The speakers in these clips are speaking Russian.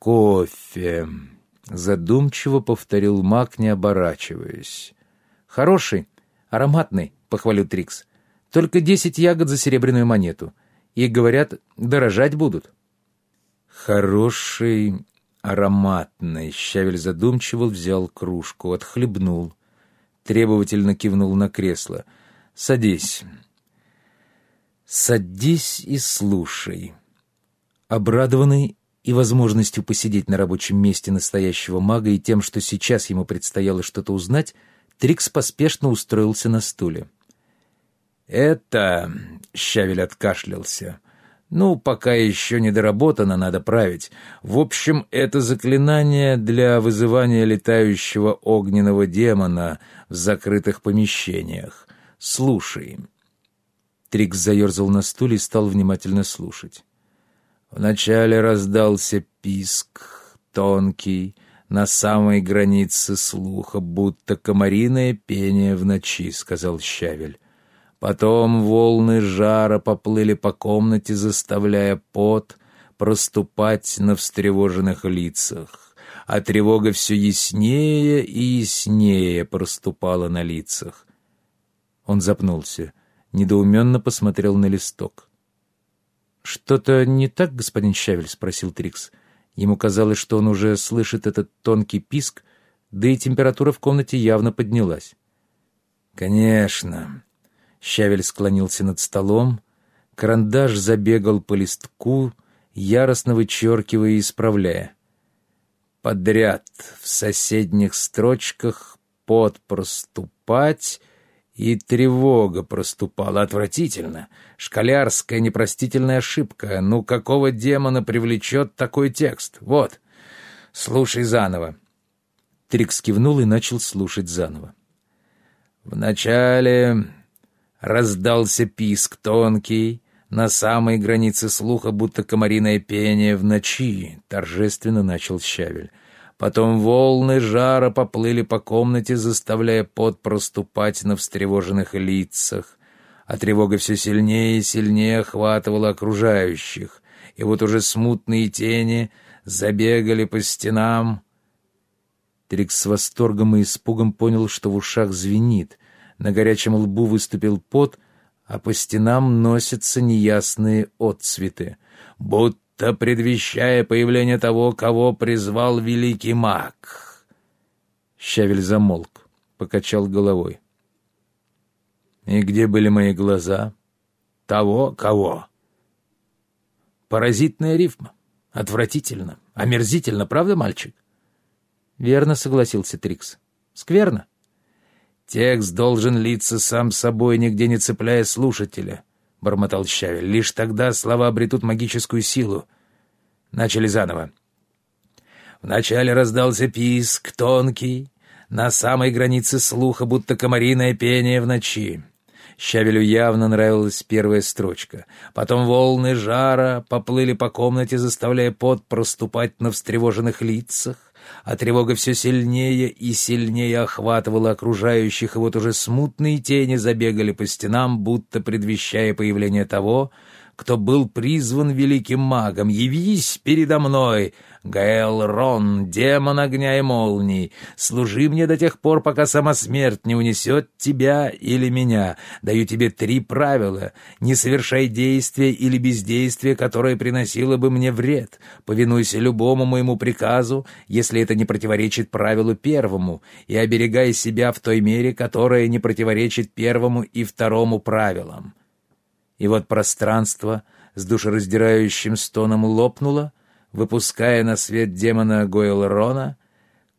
кофе», — задумчиво повторил маг, не оборачиваясь. «Хороший, ароматный», — похвалил Трикс. «Только десять ягод за серебряную монету. И, говорят, дорожать будут». «Хороший, ароматный», — Щавель задумчиво взял кружку, отхлебнул. Требовательно кивнул на кресло. «Садись». «Садись и слушай». Обрадованный и возможностью посидеть на рабочем месте настоящего мага и тем, что сейчас ему предстояло что-то узнать, Трикс поспешно устроился на стуле. «Это...» — Щавель откашлялся. «Ну, пока еще не доработано, надо править. В общем, это заклинание для вызывания летающего огненного демона в закрытых помещениях. Слушай». Трикс заерзал на стуле и стал внимательно слушать. Вначале раздался писк, тонкий, на самой границе слуха, будто комариное пение в ночи, — сказал Щавель. Потом волны жара поплыли по комнате, заставляя пот проступать на встревоженных лицах, а тревога все яснее и яснее проступала на лицах. Он запнулся, недоуменно посмотрел на листок. «Что-то не так, господин Щавель?» — спросил Трикс. Ему казалось, что он уже слышит этот тонкий писк, да и температура в комнате явно поднялась. «Конечно». Щавель склонился над столом, карандаш забегал по листку, яростно вычеркивая и исправляя. Подряд в соседних строчках «под проступать» И тревога проступала отвратительно. Школярская непростительная ошибка. Ну, какого демона привлечет такой текст? Вот, слушай заново. Трикс кивнул и начал слушать заново. Вначале раздался писк тонкий, на самой границе слуха, будто комариное пение в ночи, торжественно начал Щавель. Потом волны жара поплыли по комнате, заставляя пот проступать на встревоженных лицах. А тревога все сильнее и сильнее охватывала окружающих. И вот уже смутные тени забегали по стенам. Трикс с восторгом и испугом понял, что в ушах звенит. На горячем лбу выступил пот, а по стенам носятся неясные отцветы. Будто будто предвещая появление того, кого призвал великий маг. Щавель замолк, покачал головой. И где были мои глаза? Того, кого? Паразитная рифма. Отвратительно. Омерзительно, правда, мальчик? Верно, согласился Трикс. Скверно. Текст должен литься сам собой, нигде не цепляя слушателя. — бормотал Щавель. «Лишь тогда слова обретут магическую силу». Начали заново. Вначале раздался писк, тонкий, на самой границе слуха, будто комариное пение в ночи. Щавелю явно нравилась первая строчка. Потом волны жара поплыли по комнате, заставляя пот проступать на встревоженных лицах, а тревога все сильнее и сильнее охватывала окружающих, и вот уже смутные тени забегали по стенам, будто предвещая появление того, кто был призван великим магом. Явись передо мной, Гаэл Рон, демон огня и молний. Служи мне до тех пор, пока сама смерть не унесет тебя или меня. Даю тебе три правила. Не совершай действия или бездействия, которое приносило бы мне вред. Повинуйся любому моему приказу, если это не противоречит правилу первому, и оберегай себя в той мере, которая не противоречит первому и второму правилам. И вот пространство с душераздирающим стоном лопнуло, выпуская на свет демона Гойлрона,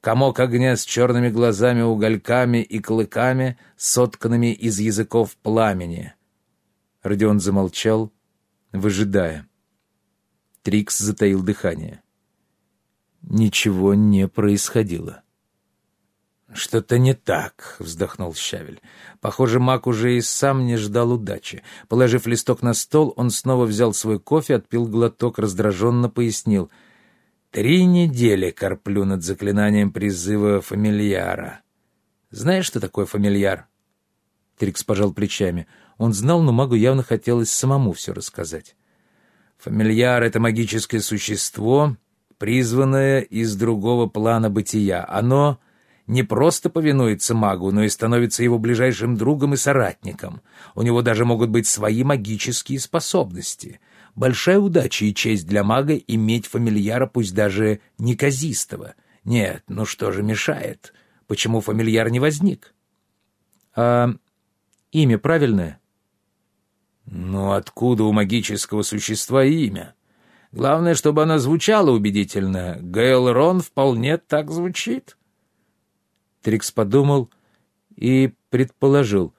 комок огня с черными глазами, угольками и клыками, сотканными из языков пламени. Родион замолчал, выжидая. Трикс затаил дыхание. Ничего не происходило. «Что-то не так», — вздохнул Щавель. Похоже, маг уже и сам не ждал удачи. Положив листок на стол, он снова взял свой кофе, отпил глоток, раздраженно пояснил. «Три недели корплю над заклинанием призыва фамильяра. Знаешь, что такое фамильяр?» Трикс пожал плечами. Он знал, но магу явно хотелось самому все рассказать. «Фамильяр — это магическое существо, призванное из другого плана бытия. Оно не просто повинуется магу, но и становится его ближайшим другом и соратником. У него даже могут быть свои магические способности. Большая удача и честь для мага иметь фамильяра, пусть даже неказистого. Нет, ну что же мешает? Почему фамильяр не возник? А имя правильное? Ну откуда у магического существа имя? Главное, чтобы оно звучало убедительно. Гейл Рон вполне так звучит. Трикс подумал и предположил.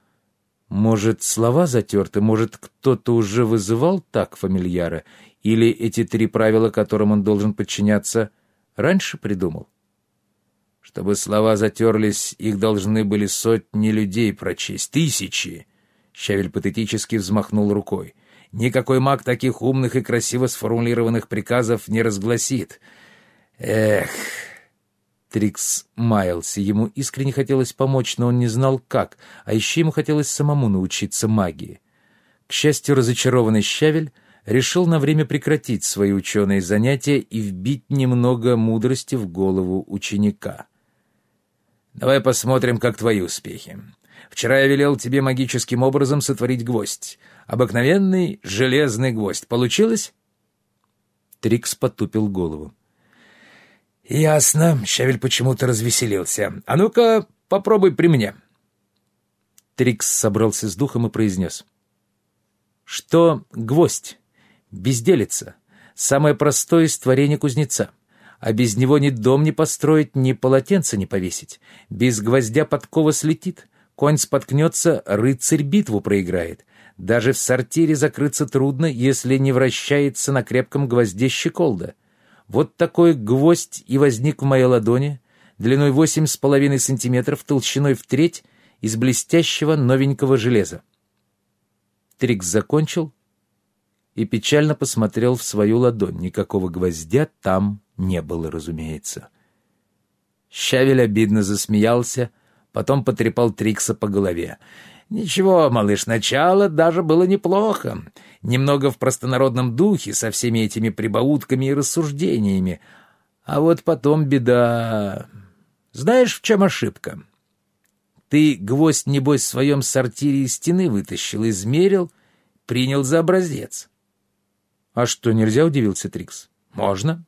Может, слова затерты, может, кто-то уже вызывал так фамильяра, или эти три правила, которым он должен подчиняться, раньше придумал? Чтобы слова затерлись, их должны были сотни людей прочесть, тысячи. Щавель патетически взмахнул рукой. Никакой маг таких умных и красиво сформулированных приказов не разгласит. Эх... Трикс маялся. Ему искренне хотелось помочь, но он не знал, как, а еще ему хотелось самому научиться магии. К счастью, разочарованный Щавель решил на время прекратить свои ученые занятия и вбить немного мудрости в голову ученика. «Давай посмотрим, как твои успехи. Вчера я велел тебе магическим образом сотворить гвоздь. Обыкновенный железный гвоздь. Получилось?» Трикс потупил голову. «Ясно». Щавель почему-то развеселился. «А ну-ка, попробуй при мне». Трикс собрался с духом и произнес. «Что гвоздь? Безделица. Самое простое из творений кузнеца. А без него ни дом не построить, ни полотенце не повесить. Без гвоздя подкова слетит, конь споткнется, рыцарь битву проиграет. Даже в сортире закрыться трудно, если не вращается на крепком гвозде щеколда». Вот такой гвоздь и возник в моей ладони, длиной восемь с половиной сантиметров, толщиной в треть, из блестящего новенького железа. Трикс закончил и печально посмотрел в свою ладонь. Никакого гвоздя там не было, разумеется. Щавель обидно засмеялся, потом потрепал Трикса по голове. «Ничего, малыш, начало даже было неплохо. Немного в простонародном духе, со всеми этими прибаутками и рассуждениями. А вот потом беда... Знаешь, в чем ошибка? Ты гвоздь, небось, в своем сортире из стены вытащил, измерил, принял за образец». «А что, нельзя?» — удивился Трикс. «Можно.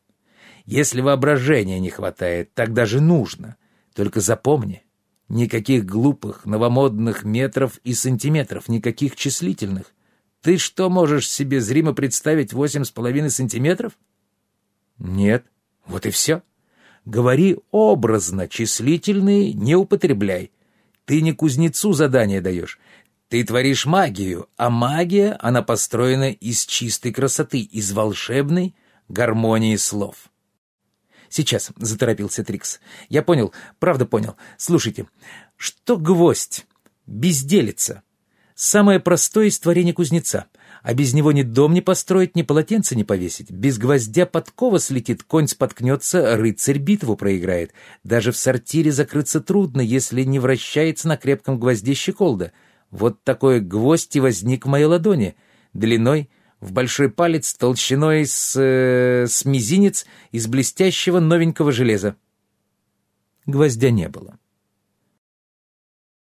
Если воображения не хватает, тогда же нужно. Только запомни, Никаких глупых, новомодных метров и сантиметров, никаких числительных. Ты что, можешь себе зримо представить восемь с половиной сантиметров? Нет. Вот и все. Говори образно, числительные не употребляй. Ты не кузнецу задание даешь. Ты творишь магию, а магия, она построена из чистой красоты, из волшебной гармонии слов. «Сейчас», — заторопился Трикс. «Я понял, правда понял. Слушайте, что гвоздь? Безделица. Самое простое из творений кузнеца. А без него ни дом не построить, ни полотенце не повесить. Без гвоздя подкова слетит, конь споткнется, рыцарь битву проиграет. Даже в сортире закрыться трудно, если не вращается на крепком гвозде щеколда. Вот такой гвоздь и возник в моей ладони, длиной в большой палец толщиной с, э, с мизинец из блестящего новенького железа. Гвоздя не было.